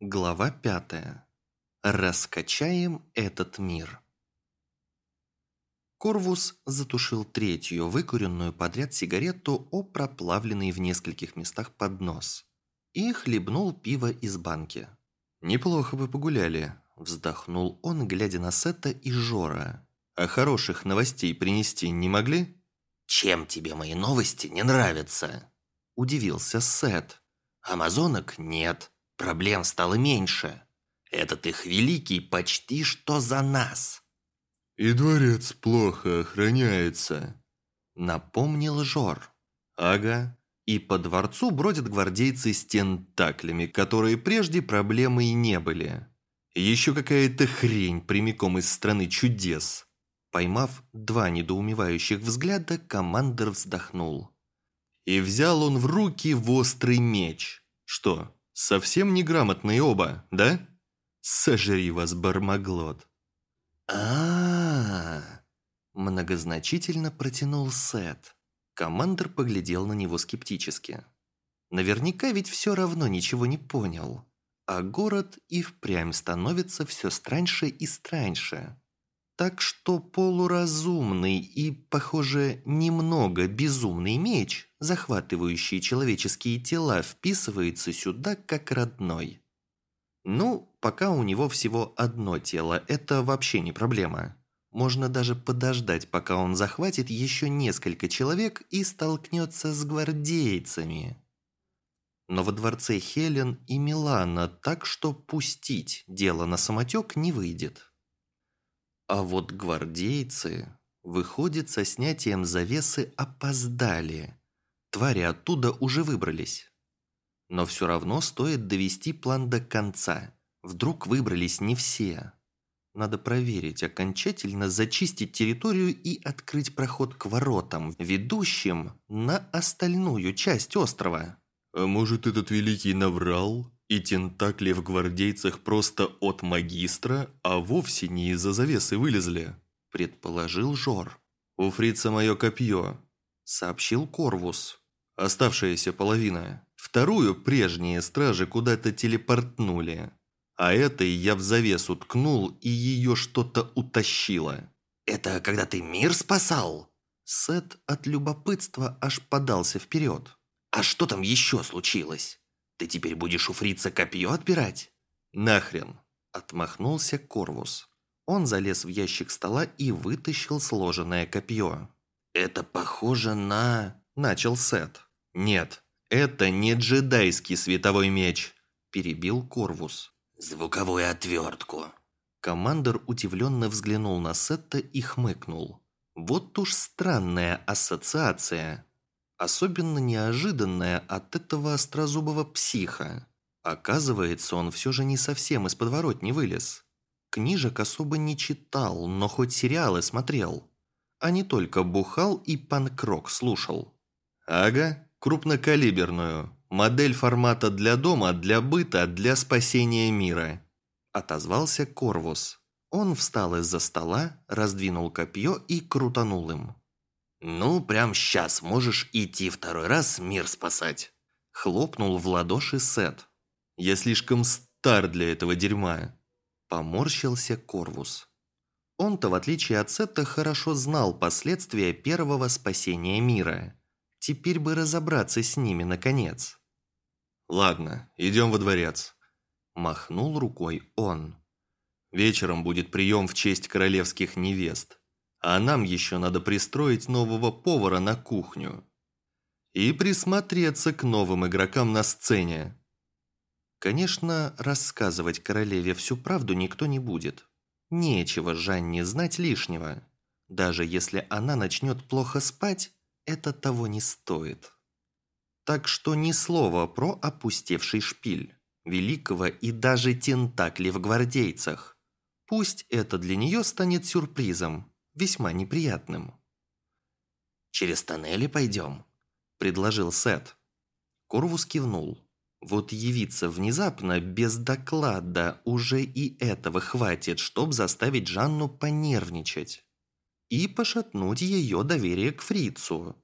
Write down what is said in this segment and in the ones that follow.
Глава пятая. Раскачаем этот мир. Корвус затушил третью выкуренную подряд сигарету о проплавленный в нескольких местах поднос и хлебнул пиво из банки. «Неплохо бы погуляли», – вздохнул он, глядя на Сета и Жора. «А хороших новостей принести не могли?» «Чем тебе мои новости не нравятся?» – удивился Сет. «Амазонок нет, проблем стало меньше. Этот их великий почти что за нас». «И дворец плохо охраняется», – напомнил Жор. «Ага, и по дворцу бродят гвардейцы с тентаклями, которые прежде проблемой не были. Еще какая-то хрень прямиком из страны чудес». Поймав два недоумевающих взгляда, командир вздохнул. И взял он в руки в острый меч. Что, совсем неграмотные оба, да? Сожри вас, бармаглот а, Многозначительно протянул Сет. Командор поглядел на него скептически. Наверняка ведь все равно ничего не понял. А город и впрямь становится все страньше и страньше. Так что полуразумный и, похоже, немного безумный меч, захватывающий человеческие тела, вписывается сюда как родной. Ну, пока у него всего одно тело, это вообще не проблема. Можно даже подождать, пока он захватит еще несколько человек и столкнется с гвардейцами. Но во дворце Хелен и Милана, так что пустить дело на самотек не выйдет. А вот гвардейцы, выходит, со снятием завесы опоздали. Твари оттуда уже выбрались. Но все равно стоит довести план до конца. Вдруг выбрались не все. Надо проверить, окончательно зачистить территорию и открыть проход к воротам, ведущим на остальную часть острова. А может, этот великий наврал? И тентакли в гвардейцах просто от магистра, а вовсе не из-за завесы вылезли? Предположил Жор. «У фрица мое копье», — сообщил Корвус. «Оставшаяся половина. Вторую прежние стражи куда-то телепортнули. А этой я в завесу ткнул, и ее что-то утащило. «Это когда ты мир спасал?» Сет от любопытства аж подался вперед. «А что там еще случилось? Ты теперь будешь у фрица копье отбирать?» «Нахрен!» – отмахнулся Корвус. Он залез в ящик стола и вытащил сложенное копье. «Это похоже на...» – начал Сет. «Нет, это не джедайский световой меч», – перебил Корвус. «Звуковую отвертку». Командор удивленно взглянул на Сетта и хмыкнул. Вот уж странная ассоциация. Особенно неожиданная от этого острозубого психа. Оказывается, он все же не совсем из подворотни вылез. Книжек особо не читал, но хоть сериалы смотрел. А не только бухал и панкрок слушал. Ага, крупнокалиберную. Модель формата для дома, для быта, для спасения мира. Отозвался Корвус. Он встал из-за стола, раздвинул копье и крутанул им. «Ну, прям сейчас можешь идти второй раз мир спасать!» Хлопнул в ладоши Сет. «Я слишком стар для этого дерьма!» Поморщился Корвус. Он-то, в отличие от Сета, хорошо знал последствия первого спасения мира. Теперь бы разобраться с ними, наконец. «Ладно, идем во дворец», – махнул рукой он. «Вечером будет прием в честь королевских невест, а нам еще надо пристроить нового повара на кухню. И присмотреться к новым игрокам на сцене». Конечно, рассказывать королеве всю правду никто не будет. Нечего Жанне знать лишнего. Даже если она начнет плохо спать, это того не стоит. Так что ни слова про опустевший шпиль, великого и даже тентакли в гвардейцах. Пусть это для нее станет сюрпризом, весьма неприятным. «Через тоннели пойдем?» – предложил Сет. Корвус кивнул. Вот явиться внезапно, без доклада, уже и этого хватит, чтобы заставить Жанну понервничать. И пошатнуть ее доверие к фрицу.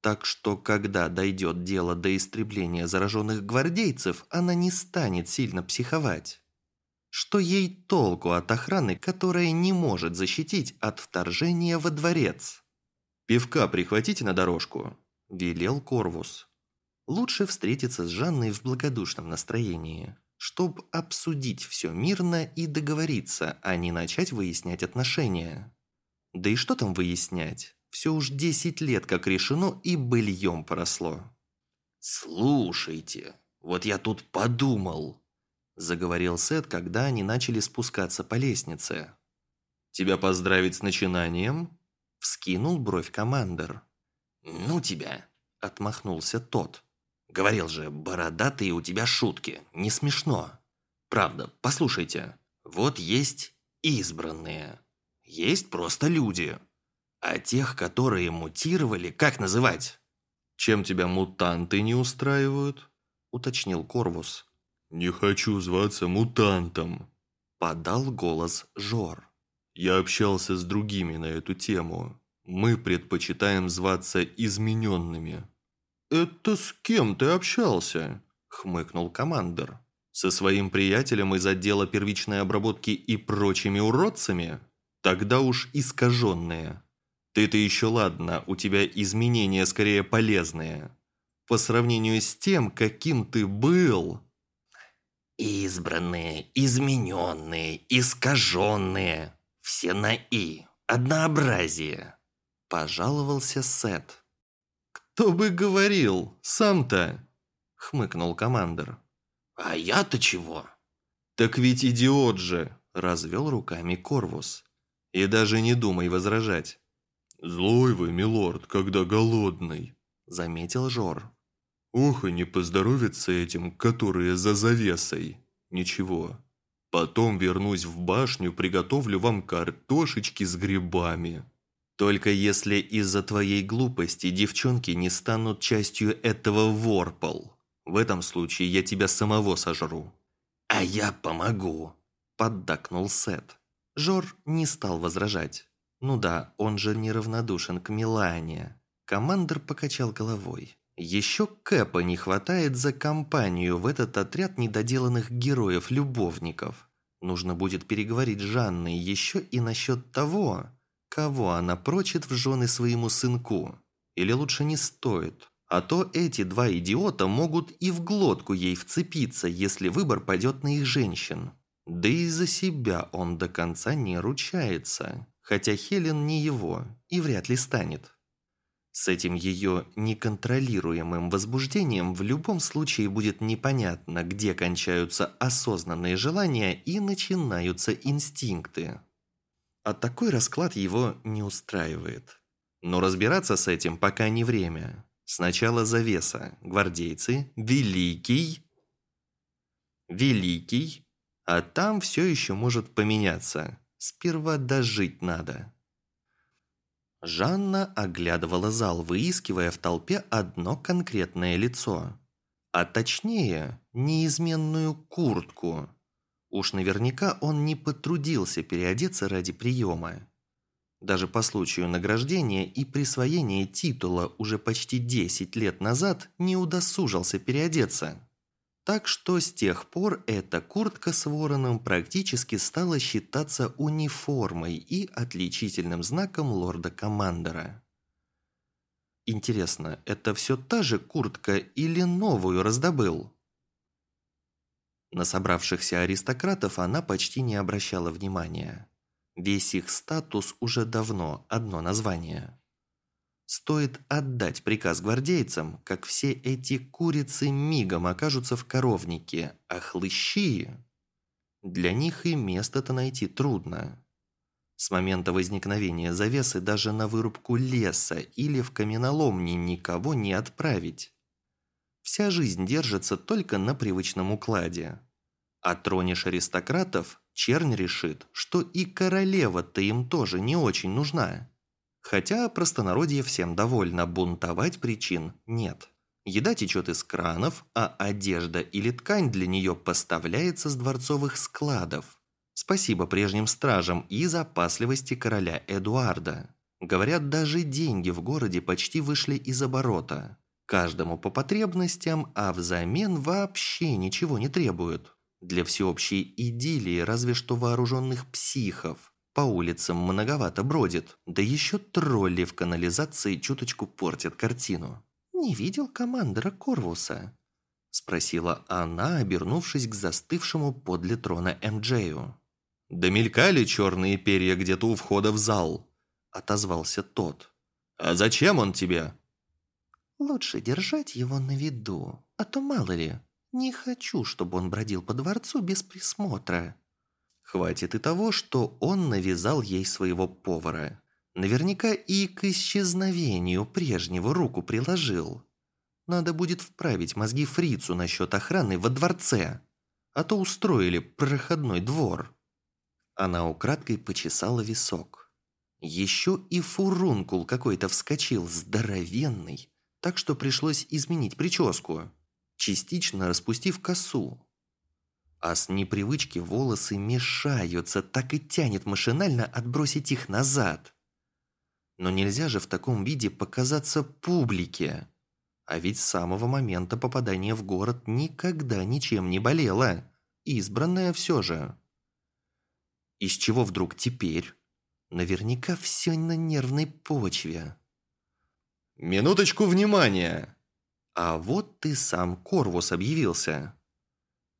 Так что, когда дойдет дело до истребления зараженных гвардейцев, она не станет сильно психовать. Что ей толку от охраны, которая не может защитить от вторжения во дворец? «Пивка прихватите на дорожку», – велел Корвус. Лучше встретиться с Жанной в благодушном настроении, чтобы обсудить все мирно и договориться, а не начать выяснять отношения. Да и что там выяснять? Все уж десять лет как решено и быльем поросло. «Слушайте, вот я тут подумал», – заговорил Сет, когда они начали спускаться по лестнице. «Тебя поздравить с начинанием?» – вскинул бровь командир. «Ну тебя», – отмахнулся тот. «Говорил же, бородатые у тебя шутки, не смешно. Правда, послушайте, вот есть избранные, есть просто люди». А тех, которые мутировали, как называть? Чем тебя мутанты не устраивают? Уточнил Корвус. Не хочу зваться мутантом. Подал голос Жор. Я общался с другими на эту тему. Мы предпочитаем зваться измененными. «Это с кем ты общался?» – хмыкнул командир. «Со своим приятелем из отдела первичной обработки и прочими уродцами? Тогда уж искаженные». Ты-то еще ладно, у тебя изменения скорее полезные. По сравнению с тем, каким ты был... Избранные, измененные, искаженные. Все на «и». Однообразие. Пожаловался Сет. «Кто бы говорил? Сам-то!» Хмыкнул командир. «А я-то чего?» «Так ведь идиот же!» Развел руками Корвус. «И даже не думай возражать. «Злой вы, милорд, когда голодный», – заметил Жор. «Ох, и не поздоровится этим, которые за завесой. Ничего. Потом вернусь в башню, приготовлю вам картошечки с грибами». «Только если из-за твоей глупости девчонки не станут частью этого ворпол. В этом случае я тебя самого сожру». «А я помогу», – поддакнул Сет. Жор не стал возражать. Ну да, он же неравнодушен к Милане. Командор покачал головой. Еще Кэпа не хватает за компанию в этот отряд недоделанных героев-любовников. Нужно будет переговорить с Жанной еще и насчет того, кого она прочит в жены своему сынку. Или лучше не стоит. А то эти два идиота могут и в глотку ей вцепиться, если выбор пойдет на их женщин. Да и за себя он до конца не ручается хотя Хелен не его и вряд ли станет. С этим ее неконтролируемым возбуждением в любом случае будет непонятно, где кончаются осознанные желания и начинаются инстинкты. А такой расклад его не устраивает. Но разбираться с этим пока не время. Сначала завеса, гвардейцы, великий... Великий, а там все еще может поменяться. Сперва дожить надо. Жанна оглядывала зал, выискивая в толпе одно конкретное лицо. А точнее, неизменную куртку. Уж наверняка он не потрудился переодеться ради приема. Даже по случаю награждения и присвоения титула уже почти 10 лет назад не удосужился переодеться. Так что с тех пор эта куртка с вороном практически стала считаться униформой и отличительным знаком лорда-командера. Интересно, это все та же куртка или новую раздобыл? На собравшихся аристократов она почти не обращала внимания. Весь их статус уже давно одно название. Стоит отдать приказ гвардейцам, как все эти курицы мигом окажутся в коровнике, а хлыщи... Для них и место-то найти трудно. С момента возникновения завесы даже на вырубку леса или в каменоломни никого не отправить. Вся жизнь держится только на привычном укладе. А тронешь аристократов, чернь решит, что и королева-то им тоже не очень нужна. Хотя простонародье всем довольно, бунтовать причин нет. Еда течет из кранов, а одежда или ткань для нее поставляется с дворцовых складов. Спасибо прежним стражам и запасливости короля Эдуарда. Говорят, даже деньги в городе почти вышли из оборота. Каждому по потребностям, а взамен вообще ничего не требуют. Для всеобщей идиллии разве что вооруженных психов. По улицам многовато бродит, да еще тролли в канализации чуточку портят картину. «Не видел командора Корвуса?» Спросила она, обернувшись к застывшему подле трона Эмджею. «Да мелькали черные перья где-то у входа в зал», – отозвался тот. «А зачем он тебе?» Лучше держать его на виду, а то мало ли. Не хочу, чтобы он бродил по дворцу без присмотра. Хватит и того, что он навязал ей своего повара. Наверняка и к исчезновению прежнего руку приложил. Надо будет вправить мозги фрицу насчет охраны во дворце. А то устроили проходной двор. Она украдкой почесала висок. Еще и фурункул какой-то вскочил, здоровенный, так что пришлось изменить прическу, частично распустив косу. А с непривычки волосы мешаются, так и тянет машинально отбросить их назад. Но нельзя же в таком виде показаться публике. А ведь с самого момента попадания в город никогда ничем не болела. Избранная все же. Из чего вдруг теперь? Наверняка все на нервной почве. «Минуточку внимания!» А вот ты сам Корвус объявился.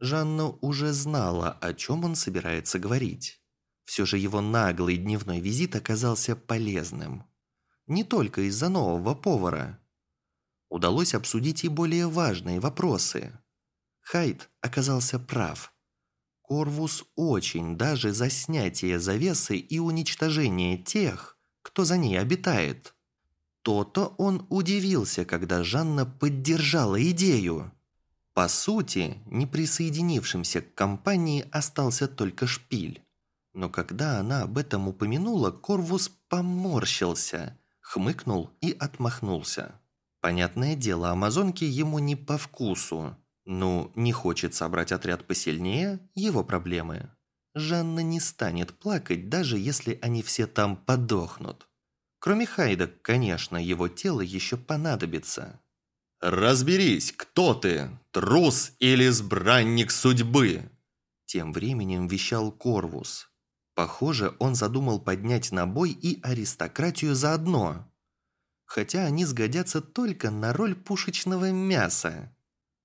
Жанна уже знала, о чем он собирается говорить. Все же его наглый дневной визит оказался полезным. Не только из-за нового повара. Удалось обсудить и более важные вопросы. Хайд оказался прав. Корвус очень даже за снятие завесы и уничтожение тех, кто за ней обитает – то-то он удивился, когда Жанна поддержала идею. По сути, не присоединившимся к компании остался только шпиль. Но когда она об этом упомянула, Корвус поморщился, хмыкнул и отмахнулся. Понятное дело, амазонки ему не по вкусу. Ну, не хочет собрать отряд посильнее – его проблемы. Жанна не станет плакать, даже если они все там подохнут. Кроме Хайда, конечно, его тело еще понадобится. «Разберись, кто ты, трус или избранник судьбы?» Тем временем вещал Корвус. Похоже, он задумал поднять на бой и аристократию заодно. Хотя они сгодятся только на роль пушечного мяса.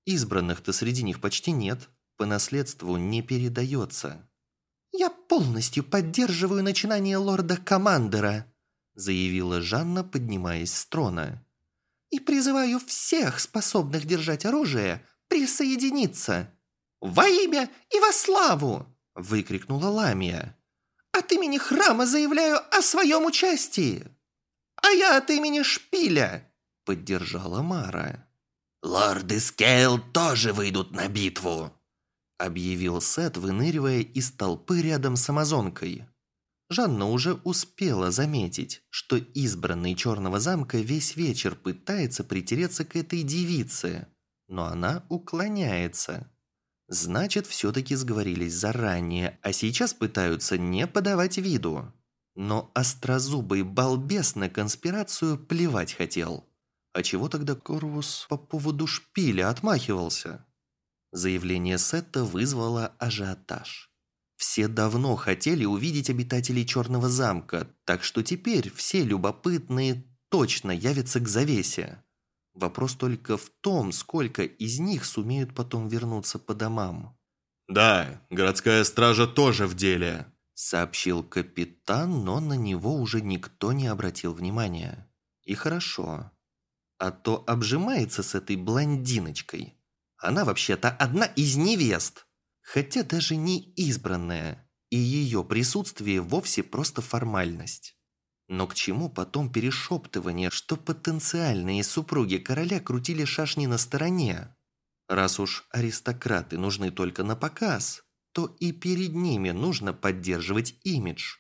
Избранных-то среди них почти нет, по наследству не передается. «Я полностью поддерживаю начинание лорда-командера», заявила Жанна, поднимаясь с трона. «И призываю всех, способных держать оружие, присоединиться!» «Во имя и во славу!» – выкрикнула Ламия. «От имени храма заявляю о своем участии!» «А я от имени Шпиля!» – поддержала Мара. «Лорды Скейл тоже выйдут на битву!» – объявил Сет, выныривая из толпы рядом с Амазонкой. Жанна уже успела заметить, что избранный Черного замка весь вечер пытается притереться к этой девице, но она уклоняется. Значит, все-таки сговорились заранее, а сейчас пытаются не подавать виду. Но острозубый балбес на конспирацию плевать хотел. А чего тогда Корвус по поводу шпиля отмахивался? Заявление Сетта вызвало ажиотаж. Все давно хотели увидеть обитателей Черного замка, так что теперь все любопытные точно явятся к завесе. Вопрос только в том, сколько из них сумеют потом вернуться по домам. «Да, городская стража тоже в деле», – сообщил капитан, но на него уже никто не обратил внимания. И хорошо. А то обжимается с этой блондиночкой. Она вообще-то одна из невест хотя даже не избранная, и ее присутствие вовсе просто формальность. Но к чему потом перешептывание, что потенциальные супруги короля крутили шашни на стороне? Раз уж аристократы нужны только на показ, то и перед ними нужно поддерживать имидж.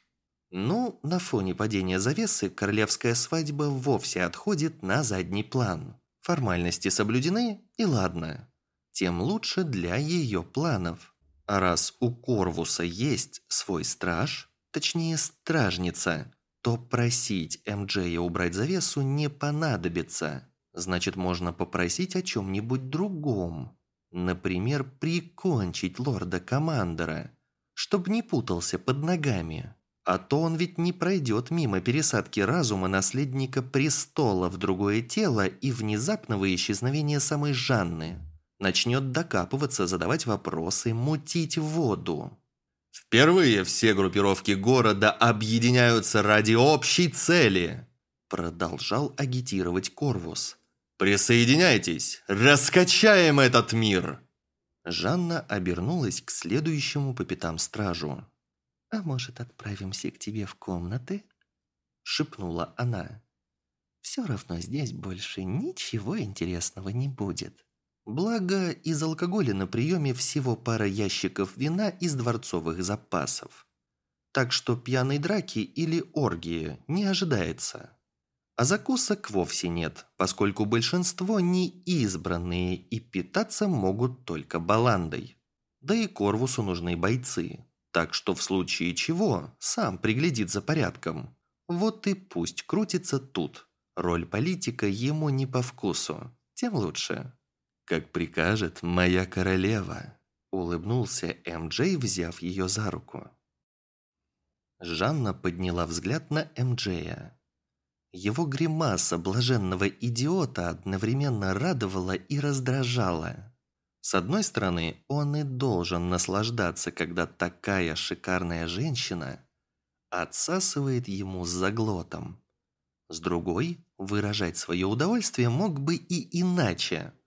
Ну, на фоне падения завесы королевская свадьба вовсе отходит на задний план. Формальности соблюдены, и ладно. Тем лучше для ее планов. А раз у Корвуса есть свой страж, точнее стражница, то просить МД убрать завесу не понадобится. Значит, можно попросить о чем-нибудь другом. Например, прикончить лорда-командера, чтобы не путался под ногами. А то он ведь не пройдет мимо пересадки разума наследника престола в другое тело и внезапного исчезновения самой Жанны. Начнет докапываться, задавать вопросы, мутить воду. Впервые все группировки города объединяются ради общей цели, продолжал агитировать Корвус. Присоединяйтесь, раскачаем этот мир. Жанна обернулась к следующему по пятам стражу. «А может, отправимся к тебе в комнаты?» Шепнула она. «Все равно здесь больше ничего интересного не будет». Благо, из алкоголя на приеме всего пара ящиков вина из дворцовых запасов. Так что пьяной драки или оргии не ожидается. А закусок вовсе нет, поскольку большинство не избранные и питаться могут только баландой. Да и Корвусу нужны бойцы, так что в случае чего сам приглядит за порядком. Вот и пусть крутится тут. Роль политика ему не по вкусу, тем лучше. «Как прикажет моя королева», – улыбнулся М.Джей, взяв ее за руку. Жанна подняла взгляд на М.Джея. Его гримаса блаженного идиота одновременно радовала и раздражала. С одной стороны, он и должен наслаждаться, когда такая шикарная женщина отсасывает ему с заглотом. С другой, выражать свое удовольствие мог бы и иначе –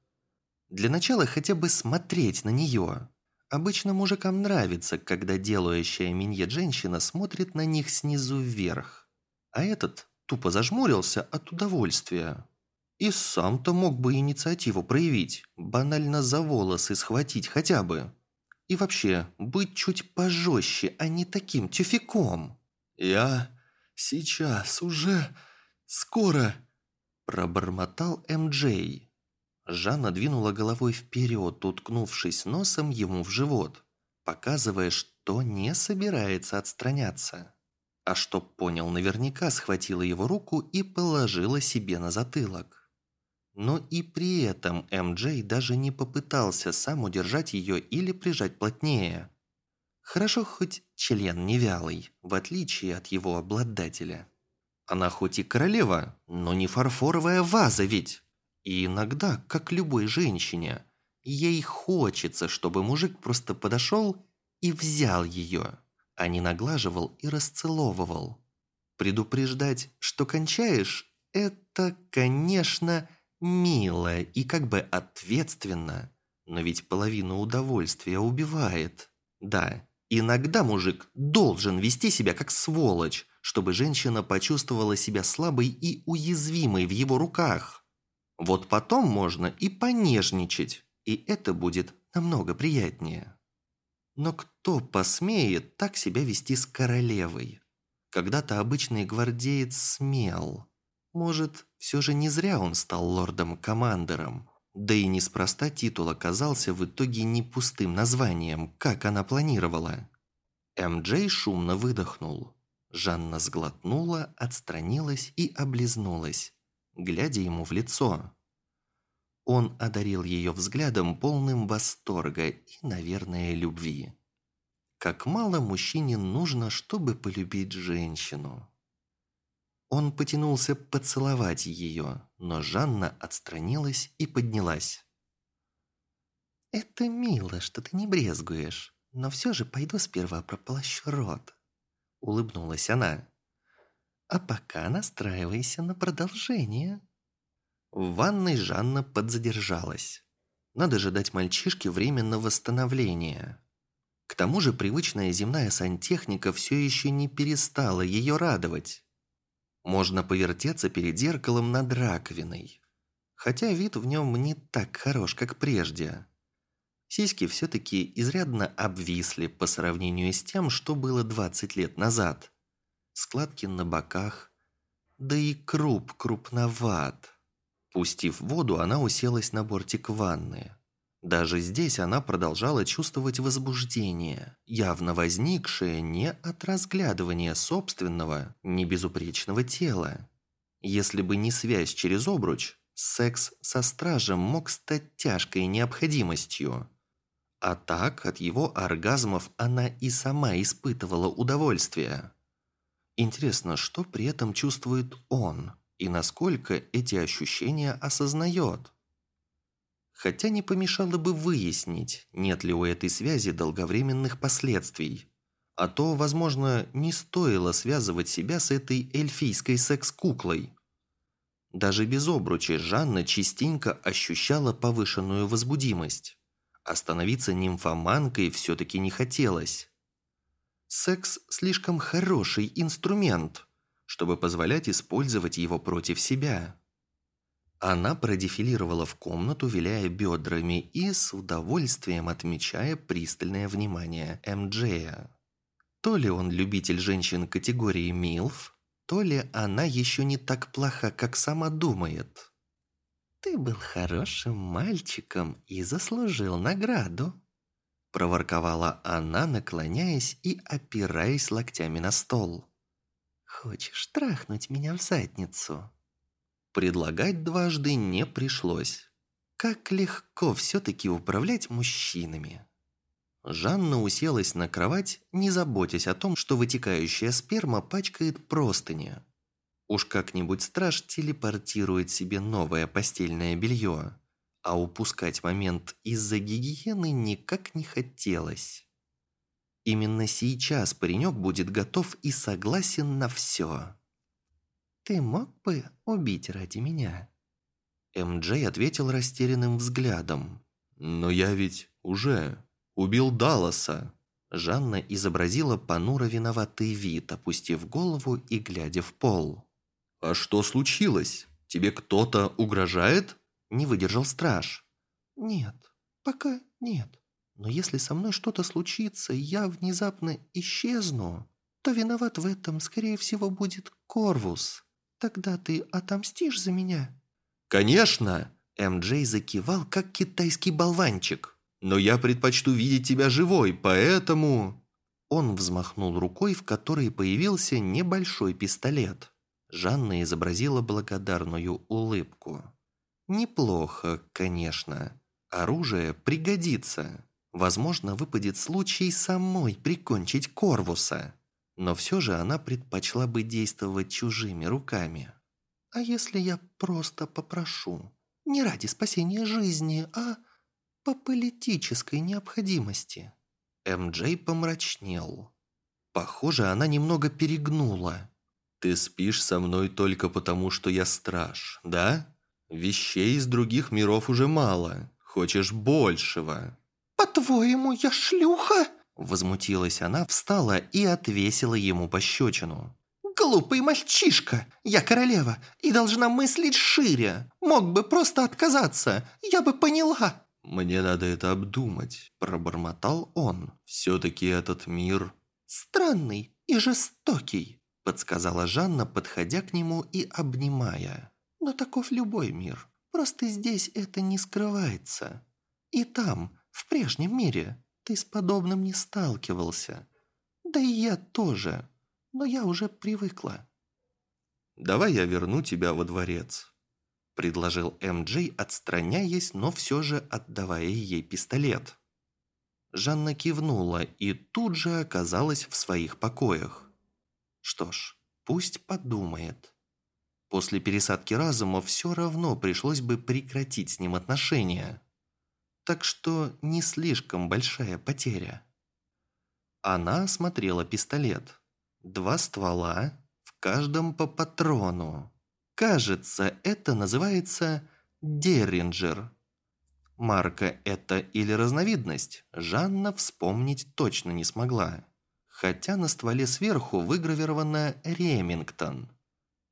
для начала хотя бы смотреть на нее. Обычно мужикам нравится, когда делающая миньет женщина смотрит на них снизу вверх. А этот тупо зажмурился от удовольствия. И сам-то мог бы инициативу проявить, банально за волосы схватить хотя бы. И вообще, быть чуть пожестче, а не таким тюфяком. «Я сейчас уже скоро...» Пробормотал М.Джей. Жанна двинула головой вперед, уткнувшись носом ему в живот, показывая, что не собирается отстраняться. А чтоб понял наверняка, схватила его руку и положила себе на затылок. Но и при этом МД даже не попытался сам удержать ее или прижать плотнее. Хорошо хоть член не вялый, в отличие от его обладателя. Она хоть и королева, но не фарфоровая ваза ведь. И иногда, как любой женщине, ей хочется, чтобы мужик просто подошел и взял ее, а не наглаживал и расцеловывал. Предупреждать, что кончаешь, это, конечно, мило и как бы ответственно, но ведь половину удовольствия убивает. Да, иногда мужик должен вести себя как сволочь, чтобы женщина почувствовала себя слабой и уязвимой в его руках. Вот потом можно и понежничать, и это будет намного приятнее. Но кто посмеет так себя вести с королевой? Когда-то обычный гвардеец смел. Может, все же не зря он стал лордом-командером. Да и неспроста титул оказался в итоге не пустым названием, как она планировала. М.Джей шумно выдохнул. Жанна сглотнула, отстранилась и облизнулась глядя ему в лицо. Он одарил ее взглядом полным восторга и, наверное, любви. Как мало мужчине нужно, чтобы полюбить женщину. Он потянулся поцеловать ее, но Жанна отстранилась и поднялась. «Это мило, что ты не брезгуешь, но все же пойду сперва прополощу рот», — улыбнулась она. А пока настраивайся на продолжение. В ванной Жанна подзадержалась. Надо же дать мальчишке время на восстановление. К тому же привычная земная сантехника все еще не перестала ее радовать. Можно повертеться перед зеркалом над раковиной. Хотя вид в нем не так хорош, как прежде. Сиськи все-таки изрядно обвисли по сравнению с тем, что было 20 лет назад складки на боках, да и круп крупноват. Пустив воду, она уселась на бортик ванны. Даже здесь она продолжала чувствовать возбуждение, явно возникшее не от разглядывания собственного, небезупречного тела. Если бы не связь через обруч, секс со стражем мог стать тяжкой необходимостью. А так, от его оргазмов она и сама испытывала удовольствие. Интересно, что при этом чувствует он, и насколько эти ощущения осознает? Хотя не помешало бы выяснить, нет ли у этой связи долговременных последствий. А то, возможно, не стоило связывать себя с этой эльфийской секс-куклой. Даже без обруча Жанна частенько ощущала повышенную возбудимость. Остановиться нимфоманкой все-таки не хотелось. Секс – слишком хороший инструмент, чтобы позволять использовать его против себя. Она продефилировала в комнату, виляя бедрами и с удовольствием отмечая пристальное внимание МДЖа. То ли он любитель женщин категории МИЛФ, то ли она еще не так плоха, как сама думает. «Ты был хорошим мальчиком и заслужил награду», проворковала она, наклоняясь и опираясь локтями на стол. «Хочешь трахнуть меня в задницу?» Предлагать дважды не пришлось. Как легко все-таки управлять мужчинами. Жанна уселась на кровать, не заботясь о том, что вытекающая сперма пачкает простыни. Уж как-нибудь страж телепортирует себе новое постельное белье, а упускать момент из-за гигиены никак не хотелось. Именно сейчас паренек будет готов и согласен на все. «Ты мог бы убить ради меня?» МД ответил растерянным взглядом. «Но я ведь уже убил Далласа». Жанна изобразила понуро виноватый вид, опустив голову и глядя в пол. «А что случилось? Тебе кто-то угрожает?» Не выдержал страж. «Нет, пока нет. Но если со мной что-то случится, и я внезапно исчезну, то виноват в этом, скорее всего, будет Корвус. Тогда ты отомстишь за меня?» «Конечно!» М.Джей закивал, как китайский болванчик. «Но я предпочту видеть тебя живой, поэтому...» Он взмахнул рукой, в которой появился небольшой пистолет. Жанна изобразила благодарную улыбку. «Неплохо, конечно. Оружие пригодится. Возможно, выпадет случай самой прикончить Корвуса» но все же она предпочла бы действовать чужими руками. «А если я просто попрошу? Не ради спасения жизни, а по политической необходимости?» МД помрачнел. Похоже, она немного перегнула. «Ты спишь со мной только потому, что я страж, да? Вещей из других миров уже мало. Хочешь большего?» «По-твоему, я шлюха?» Возмутилась она, встала и отвесила ему пощечину. «Глупый мальчишка! Я королева и должна мыслить шире. Мог бы просто отказаться, я бы поняла». «Мне надо это обдумать», – пробормотал он. «Все-таки этот мир...» «Странный и жестокий», – подсказала Жанна, подходя к нему и обнимая. «Но таков любой мир. Просто здесь это не скрывается. И там, в прежнем мире, ты с подобным не сталкивался. Да и я тоже. Но я уже привыкла. «Давай я верну тебя во дворец», – предложил М.Джей, отстраняясь, но все же отдавая ей пистолет. Жанна кивнула и тут же оказалась в своих покоях. Что ж, пусть подумает. После пересадки разума все равно пришлось бы прекратить с ним отношения так что не слишком большая потеря. Она осмотрела пистолет. Два ствола, в каждом по патрону. Кажется, это называется Деринджер. Марка это или разновидность, Жанна вспомнить точно не смогла. Хотя на стволе сверху выгравировано Ремингтон.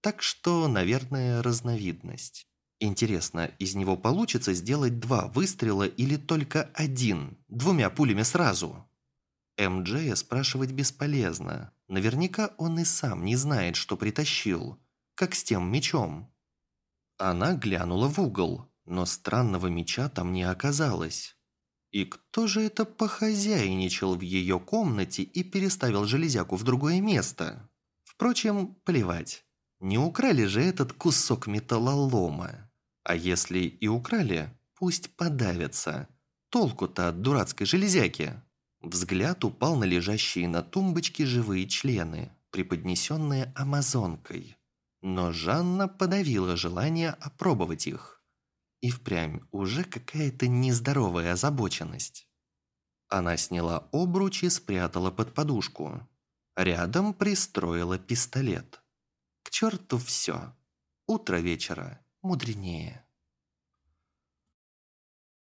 Так что, наверное, разновидность. Интересно, из него получится сделать два выстрела или только один, двумя пулями сразу? МД спрашивать бесполезно. Наверняка он и сам не знает, что притащил. Как с тем мечом. Она глянула в угол, но странного меча там не оказалось. И кто же это похозяйничал в ее комнате и переставил железяку в другое место? Впрочем, плевать. Не украли же этот кусок металлолома. А если и украли, пусть подавятся. Толку-то от дурацкой железяки. Взгляд упал на лежащие на тумбочке живые члены, преподнесенные амазонкой. Но Жанна подавила желание опробовать их. И впрямь уже какая-то нездоровая озабоченность. Она сняла обруч и спрятала под подушку. Рядом пристроила пистолет. Черту все. Утро вечера мудренее.